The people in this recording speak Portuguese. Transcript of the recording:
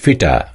fita.